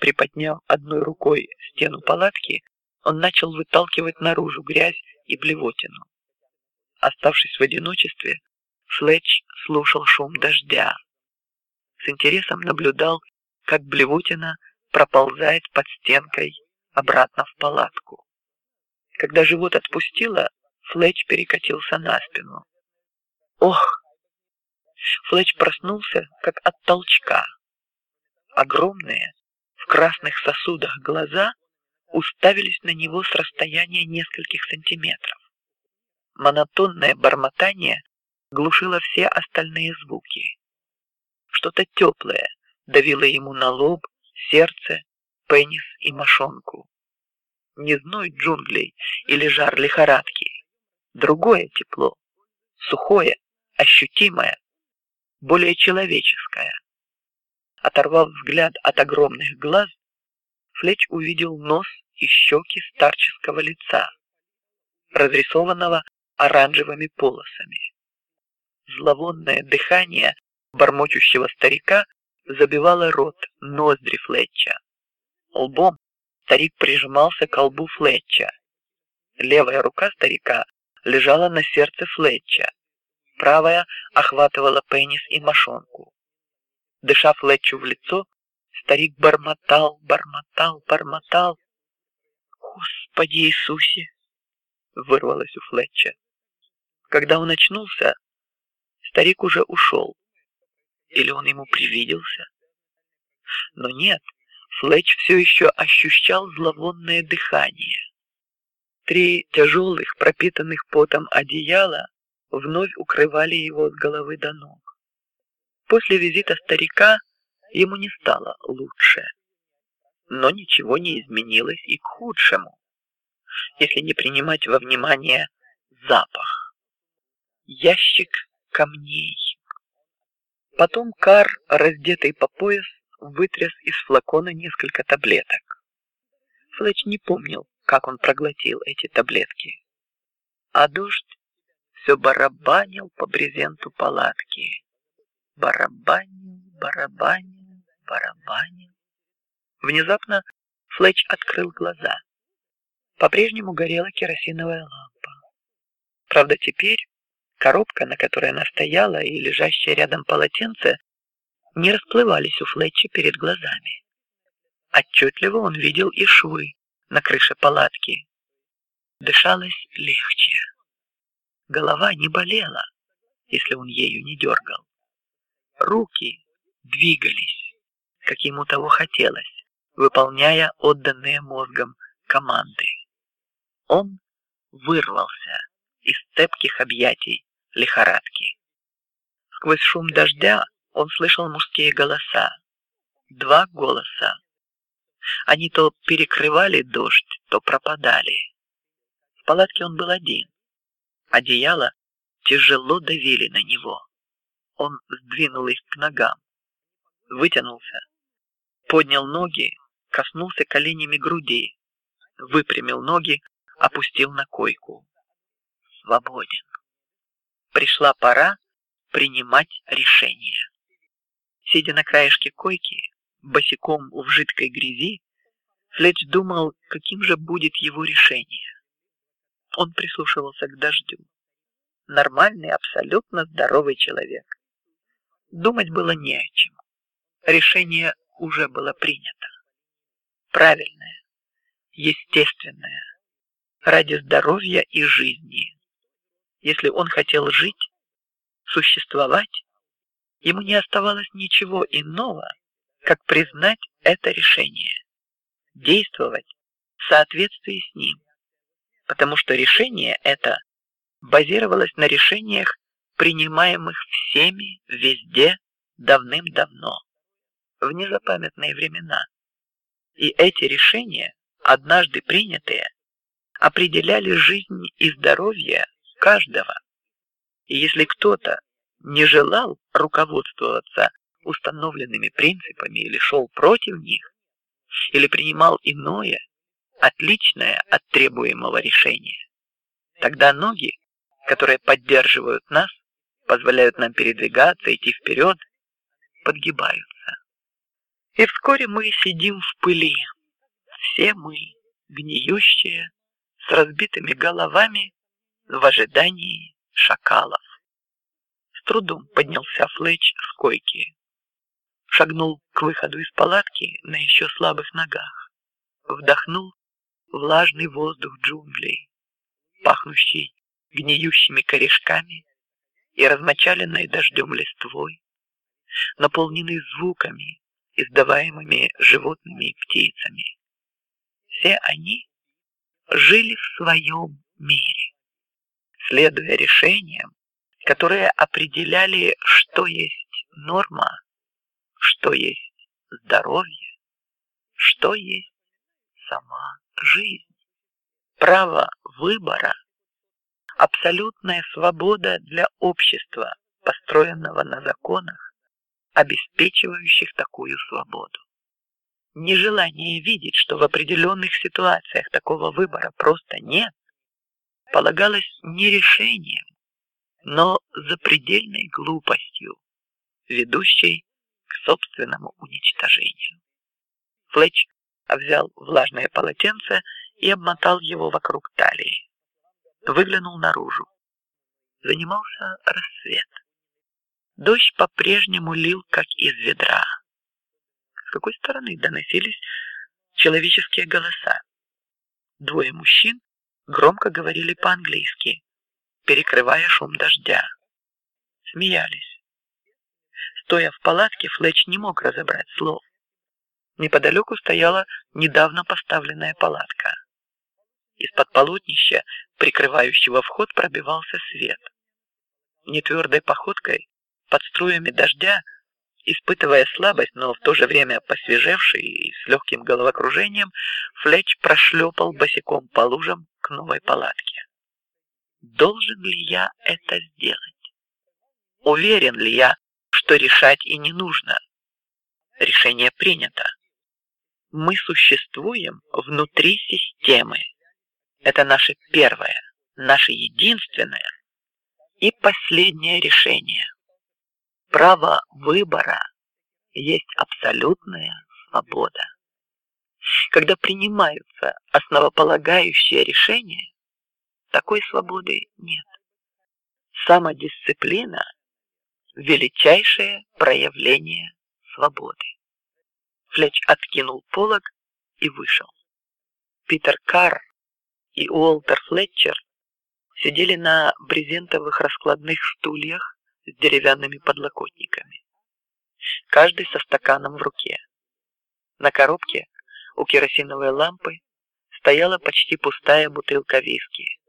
Приподняв одной рукой стену палатки, он начал выталкивать наружу грязь и блевотину. Оставшись в одиночестве, Флетч слушал шум дождя. С интересом наблюдал, как блевотина проползает под стенкой обратно в палатку. Когда живот отпустило, Флетч перекатился на спину. Ох! Флетч проснулся, как от толчка. Огромные красных сосудах глаза уставились на него с расстояния нескольких сантиметров. Монотонное бормотание глушило все остальные звуки. Что-то теплое давило ему на лоб, сердце, пенис и мошонку. Не зной джунглей или жар лихорадки, другое тепло, сухое, ощутимое, более человеческое. Оторвав взгляд от огромных глаз, Флетч увидел нос и щеки старческого лица, разрисованного оранжевыми полосами. Зловонное дыхание бормочущего старика забивало рот, ноздри Флетча. Лбом старик прижимался к лбу Флетча. Левая рука старика лежала на сердце Флетча, правая охватывала пенис и мошонку. Дыша Флетчу в лицо, старик бормотал, бормотал, бормотал. Господи Иисусе! Вырвалось у Флетча. Когда он очнулся, старик уже ушел. Или он ему привиделся? Но нет, Флетч все еще ощущал зловонное дыхание. Три тяжелых, пропитанных потом одеяла вновь укрывали его с головы до ног. После визита старика ему не стало лучше, но ничего не изменилось и к худшему, если не принимать во внимание запах. Ящик камней. Потом Кар, раздетый по пояс, вытряс из флакона несколько таблеток. Флетч не помнил, как он проглотил эти таблетки, а дождь все барабанил по брезенту палатки, барабанил, барабанил, барабанил. Внезапно Флетч открыл глаза. По-прежнему горела керосиновая лампа. Правда, теперь коробка, на которой она стояла, и лежащее рядом полотенце не расплывались у Флетча перед глазами. Отчетливо он видел и швы на крыше палатки. Дышалось легче. Голова не болела, если он ею не дергал. Руки двигались, как ему того хотелось, выполняя отданные мозгом команды. Он вырвался из цепких объятий лихорадки. Сквозь шум дождя он слышал мужские голоса, два голоса. Они то перекрывали дождь, то пропадали. В палатке он был один. Одеяло тяжело давили на него. Он сдвинул их к ногам, вытянулся, поднял ноги, коснулся коленями груди, выпрямил ноги, опустил на койку. Свободен. Пришла пора принимать решение. Сидя на краешке койки, босиком в жидкой грязи, Флетч думал, каким же будет его решение. Он прислушивался к дождю. Нормальный, абсолютно здоровый человек. Думать было не о чем. Решение уже было принято. Правильное, естественное, ради здоровья и жизни. Если он хотел жить, существовать, ему не оставалось ничего иного, как признать это решение, действовать в соответствии с ним, потому что решение это базировалось на решениях, принимаемых всеми везде давным-давно, в незапамятные времена, и эти решения, однажды принятые, определяли жизнь и здоровье каждого. И если кто-то не желал руководствоваться установленными принципами или шел против них, или принимал иное, отличное от требуемого решения, тогда ноги, которые поддерживают нас, позволяют нам передвигаться, идти вперед, подгибаются. И вскоре мы сидим в пыли, все мы гниющие, с разбитыми головами в ожидании шакалов. С трудом поднялся Флетч с койки, шагнул к выходу из палатки на еще слабых ногах, вдохнул влажный воздух джунглей, пахнущий гниющими корешками и размочаленной дождем листвой, наполненный звуками, издаваемыми животными и птицами. Все они жили в своем мире, следуя решениям, которые определяли, что есть норма, что есть здоровье, что есть сама жизнь. Право выбора, абсолютная свобода для общества, построенного на законах, обеспечивающих такую свободу. Нежелание видеть, что в определенных ситуациях такого выбора просто нет, полагалось не решением, но запредельной глупостью, ведущей к собственному уничтожению. Флетч взял влажное полотенце и обмотал его вокруг талии. Выглянул наружу. Занимался рассвет. Дождь по-прежнему лил как из ведра. С какой стороны доносились человеческие голоса? Двое мужчин громко говорили по-английски, перекрывая шум дождя. Смеялись. Стоя в палатке, Флетч не мог разобрать слов. Неподалеку стояла недавно поставленная палатка. Из-под полотнища, прикрывающего вход, пробивался свет. Нетвердой походкой, под струями дождя, испытывая слабость, но в то же время посвежевший и с легким головокружением, Флетч прошлепал босиком по лужам к новой палатке. Должен ли я это сделать? Уверен ли я, что решать и не нужно? Решение принято мы существуем внутри системы. Это наше первое, наше единственное и последнее решение. Право выбора есть абсолютная свобода. Когда принимаются основополагающие решения, такой свободы нет. Самодисциплина – величайшее проявление свободы. Флетч откинул полог и вышел. Питер Карр и Уолтер Флетчер сидели на брезентовых раскладных стульях с деревянными подлокотниками, каждый со стаканом в руке. На коробке у керосиновой лампы стояла почти пустая бутылка виски.